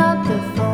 up the phone.